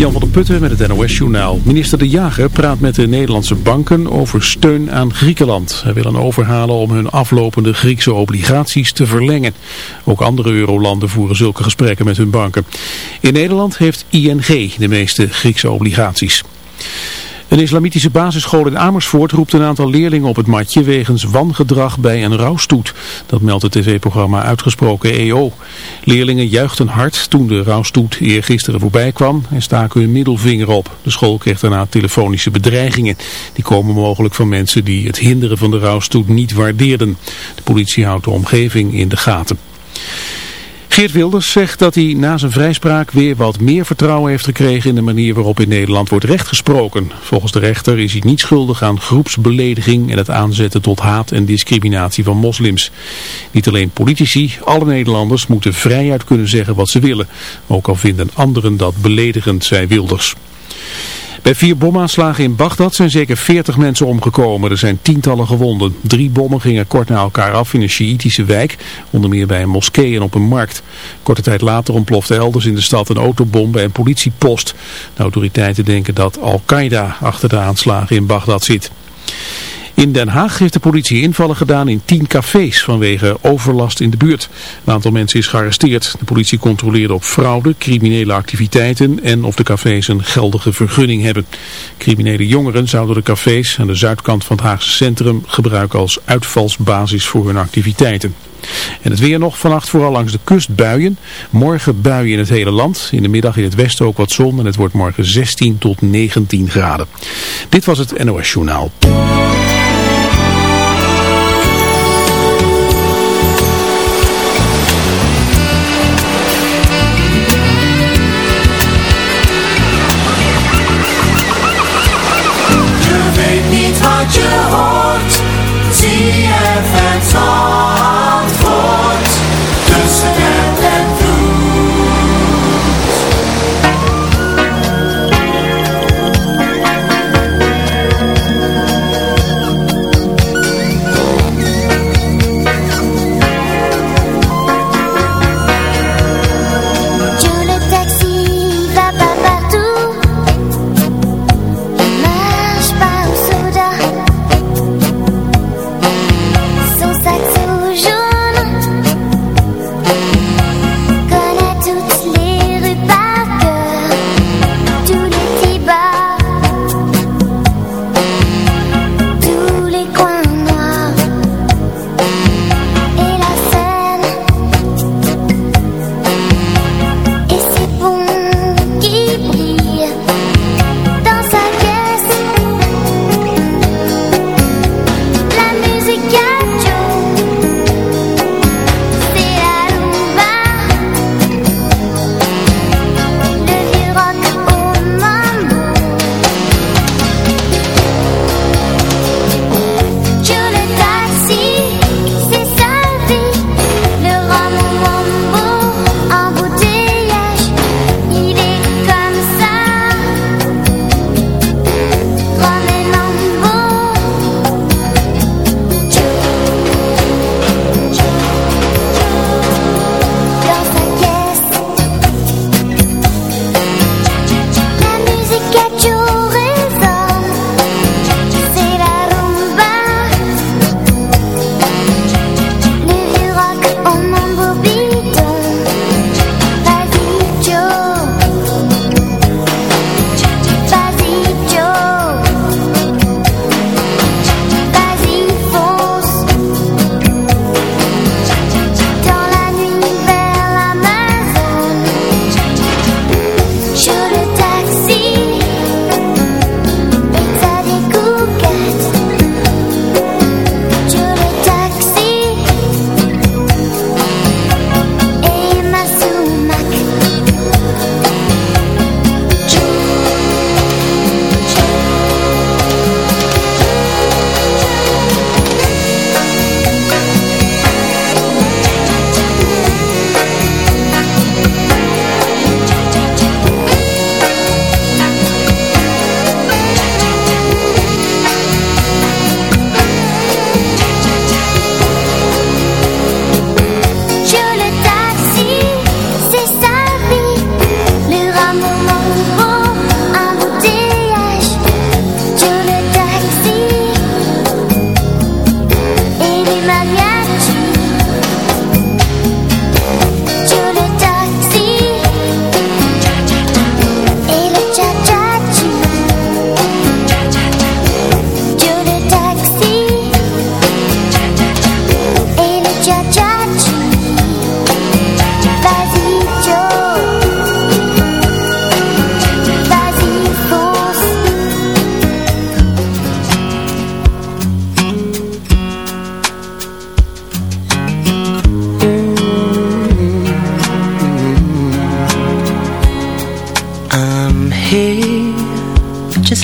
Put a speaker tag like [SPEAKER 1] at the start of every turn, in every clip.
[SPEAKER 1] Jan van der Putten met het NOS-journaal. Minister De Jager praat met de Nederlandse banken over steun aan Griekenland. Hij wil een overhalen om hun aflopende Griekse obligaties te verlengen. Ook andere eurolanden voeren zulke gesprekken met hun banken. In Nederland heeft ING de meeste Griekse obligaties. Een islamitische basisschool in Amersfoort roept een aantal leerlingen op het matje wegens wangedrag bij een rouwstoet. Dat meldt het tv-programma Uitgesproken EO. Leerlingen juichten hard toen de rouwstoet eergisteren voorbij kwam en staken hun middelvinger op. De school kreeg daarna telefonische bedreigingen. Die komen mogelijk van mensen die het hinderen van de rouwstoet niet waardeerden. De politie houdt de omgeving in de gaten. Geert Wilders zegt dat hij na zijn vrijspraak weer wat meer vertrouwen heeft gekregen in de manier waarop in Nederland wordt rechtgesproken. Volgens de rechter is hij niet schuldig aan groepsbelediging en het aanzetten tot haat en discriminatie van moslims. Niet alleen politici, alle Nederlanders moeten vrijuit kunnen zeggen wat ze willen. Ook al vinden anderen dat beledigend, zei Wilders. Bij vier bomaanslagen in Bagdad zijn zeker 40 mensen omgekomen. Er zijn tientallen gewonden. Drie bommen gingen kort na elkaar af in een Sjiitische wijk, onder meer bij een moskee en op een markt. Korte tijd later ontplofte elders in de stad een autobom bij een politiepost. De autoriteiten denken dat Al-Qaeda achter de aanslagen in Bagdad zit. In Den Haag heeft de politie invallen gedaan in tien cafés vanwege overlast in de buurt. Een aantal mensen is gearresteerd. De politie controleerde op fraude, criminele activiteiten en of de cafés een geldige vergunning hebben. Criminele jongeren zouden de cafés aan de zuidkant van het Haagse centrum gebruiken als uitvalsbasis voor hun activiteiten. En het weer nog vannacht vooral langs de kust buien. Morgen buien in het hele land. In de middag in het westen ook wat zon en het wordt morgen 16 tot 19 graden. Dit was het NOS Journaal.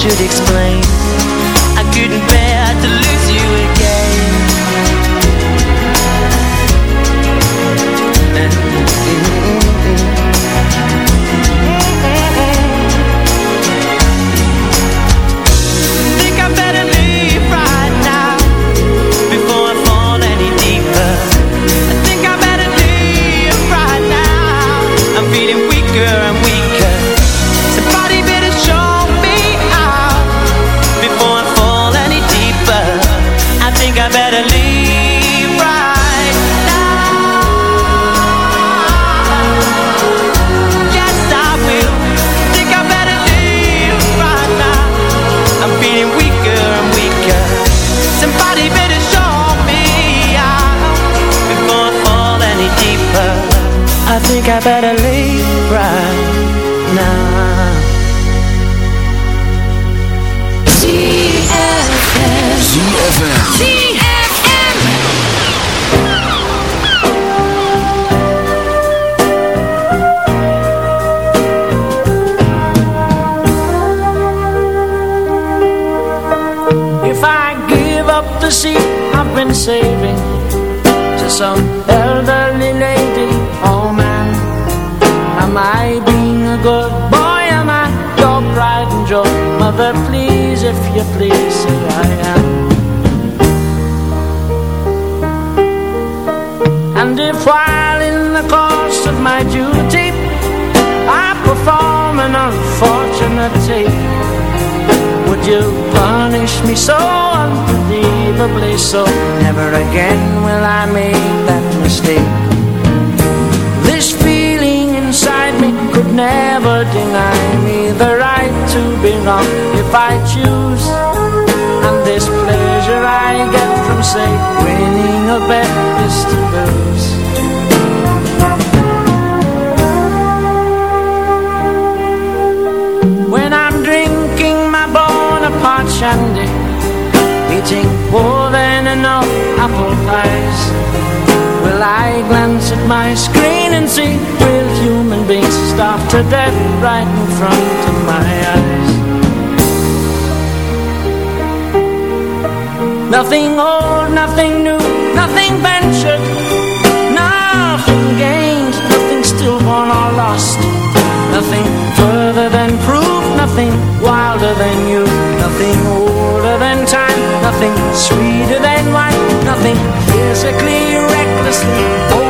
[SPEAKER 2] should explain I better leave right now
[SPEAKER 3] ZFM.
[SPEAKER 4] the seat I've been saving To some elderly Am I being a good boy Am I? Your pride and joy. Mother please if you please say I am. And if while in the course of my duty I perform an unfortunate Would you punish me so unbelievably? So Never again will I make that mistake could never deny me The right to be wrong if I choose. And this pleasure I get from say Winning a bet is to lose. When I'm drinking my Bonaparte shandy Eating more than enough apple pies Will I glance at my screen and see Real human being stopped to death right in front of my eyes. Nothing old, nothing new, nothing ventured, nothing gained, nothing stillborn or lost, nothing further than proof, nothing wilder than you, nothing older than time, nothing sweeter than wine, nothing physically, recklessly. Old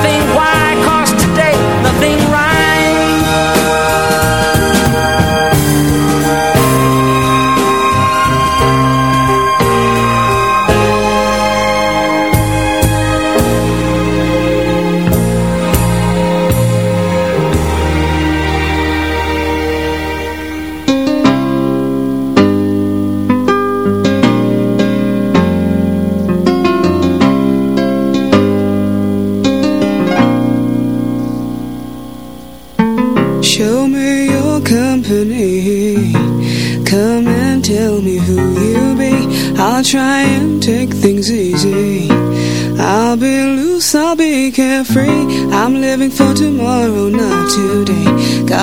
[SPEAKER 4] Think Why?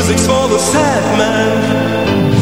[SPEAKER 5] music's for the sad man.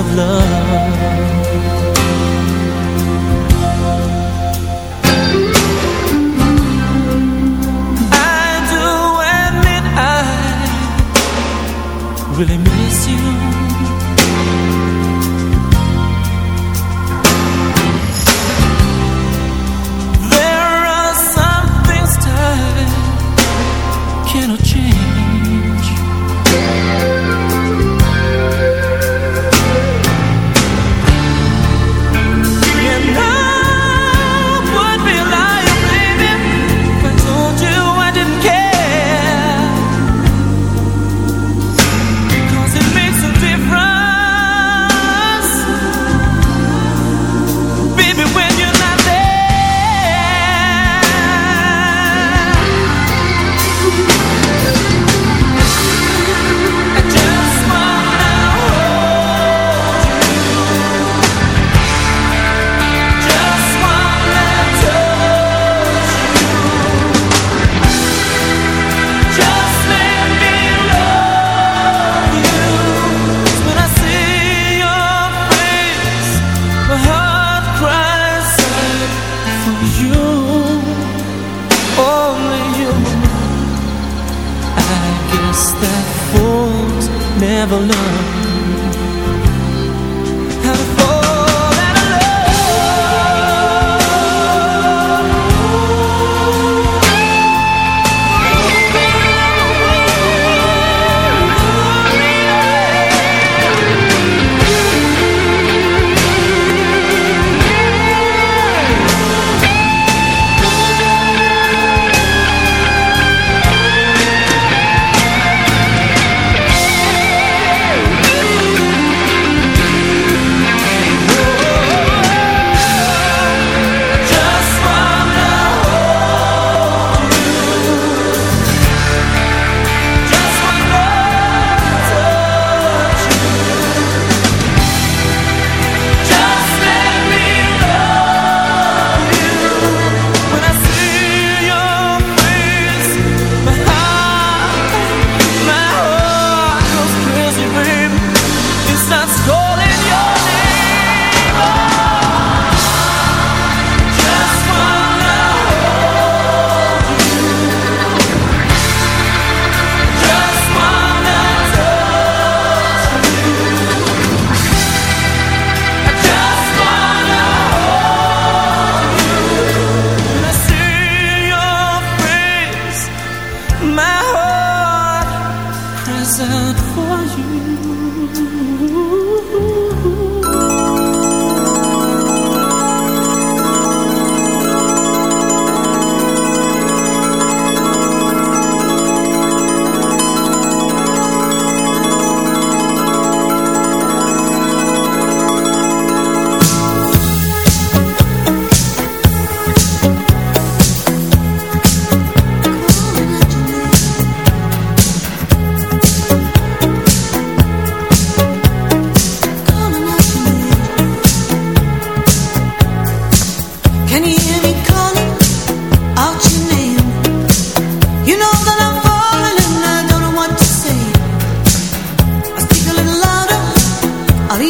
[SPEAKER 5] Of
[SPEAKER 6] love.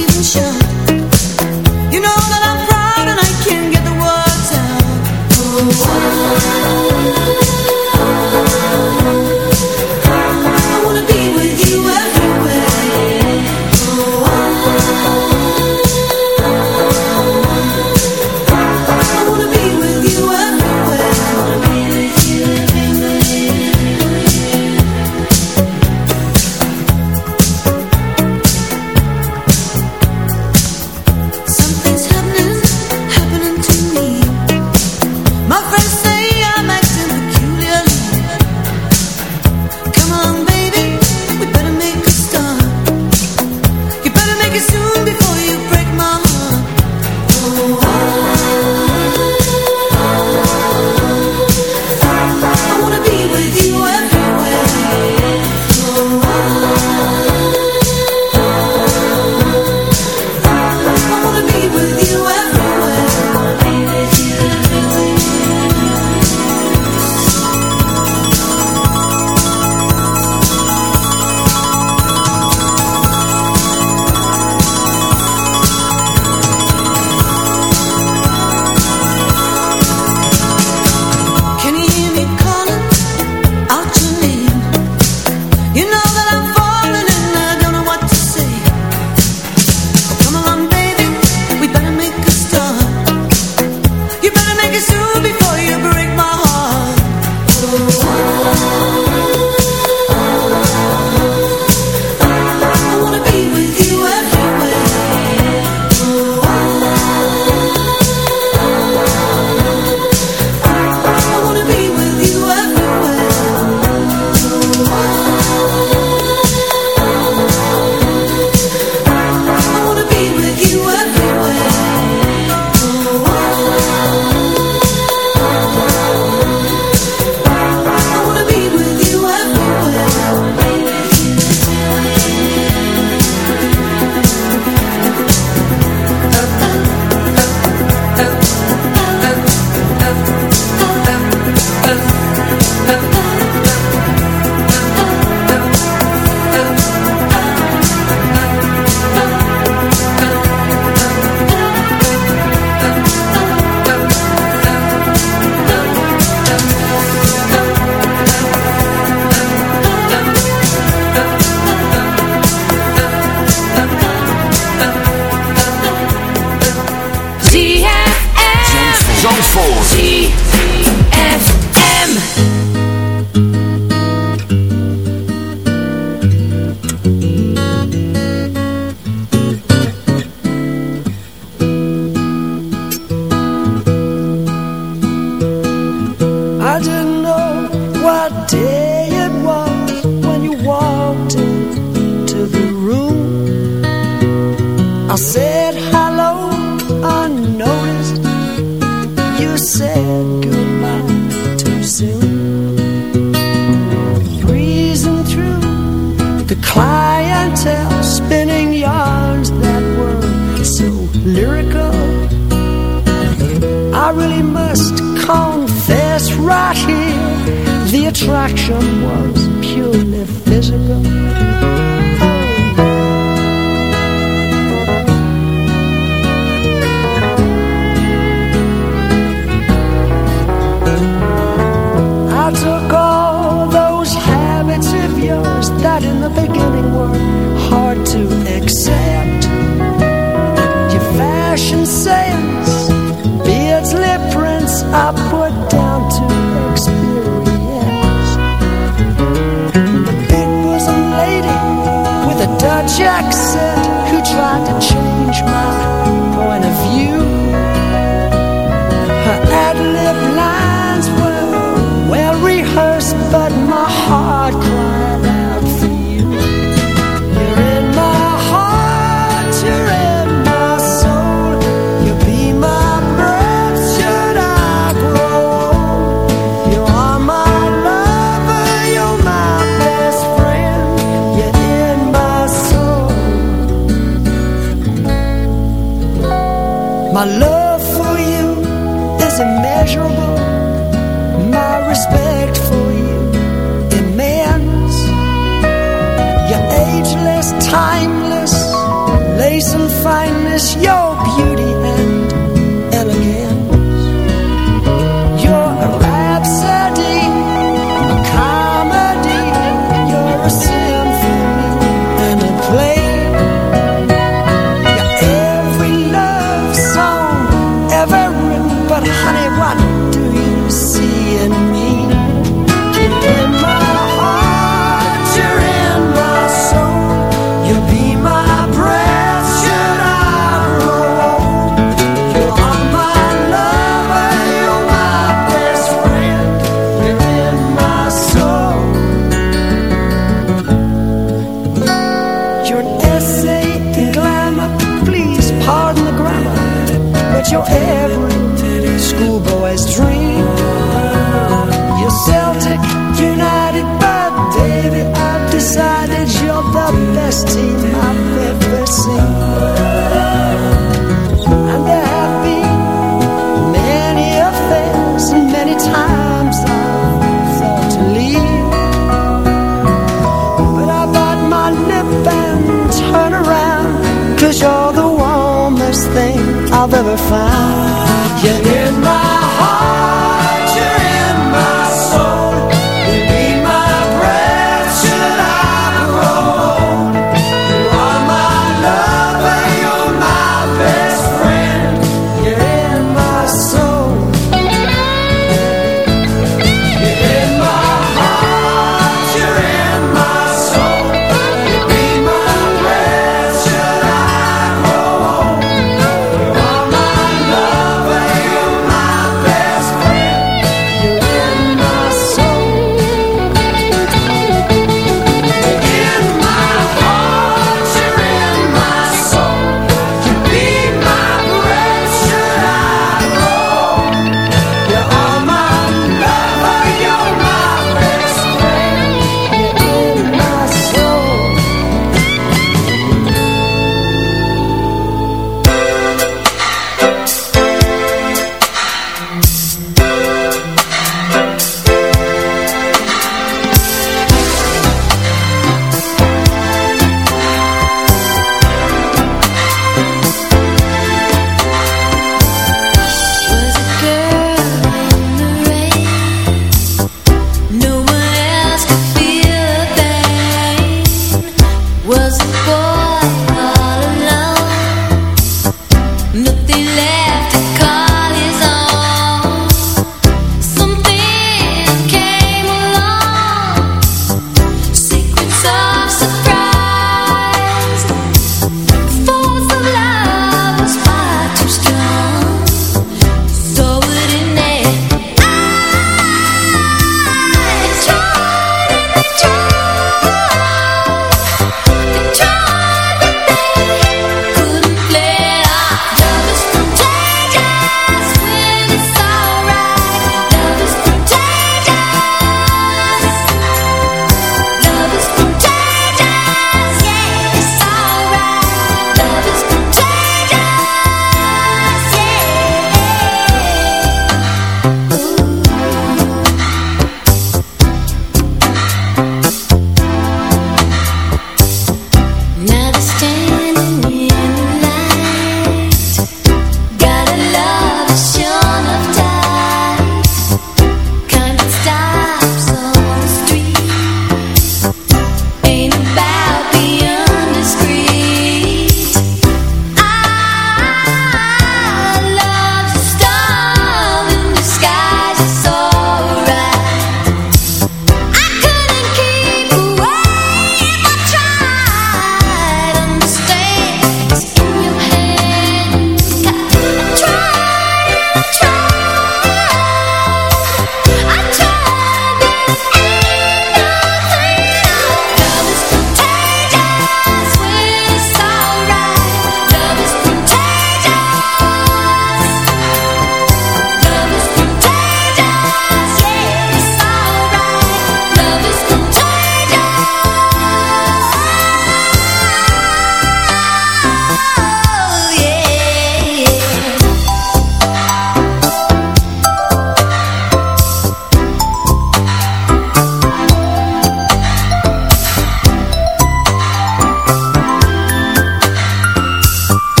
[SPEAKER 6] even sure. You know
[SPEAKER 7] that. I
[SPEAKER 8] Who grammar, but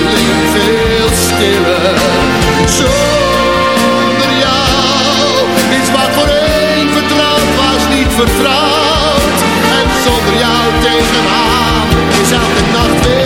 [SPEAKER 9] plotseling veel stiller. Zonder jou iets wat voor een vertrouwd was niet vertrouwd. En zonder jou
[SPEAKER 2] tegen aan is elke nacht weer.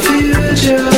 [SPEAKER 10] Het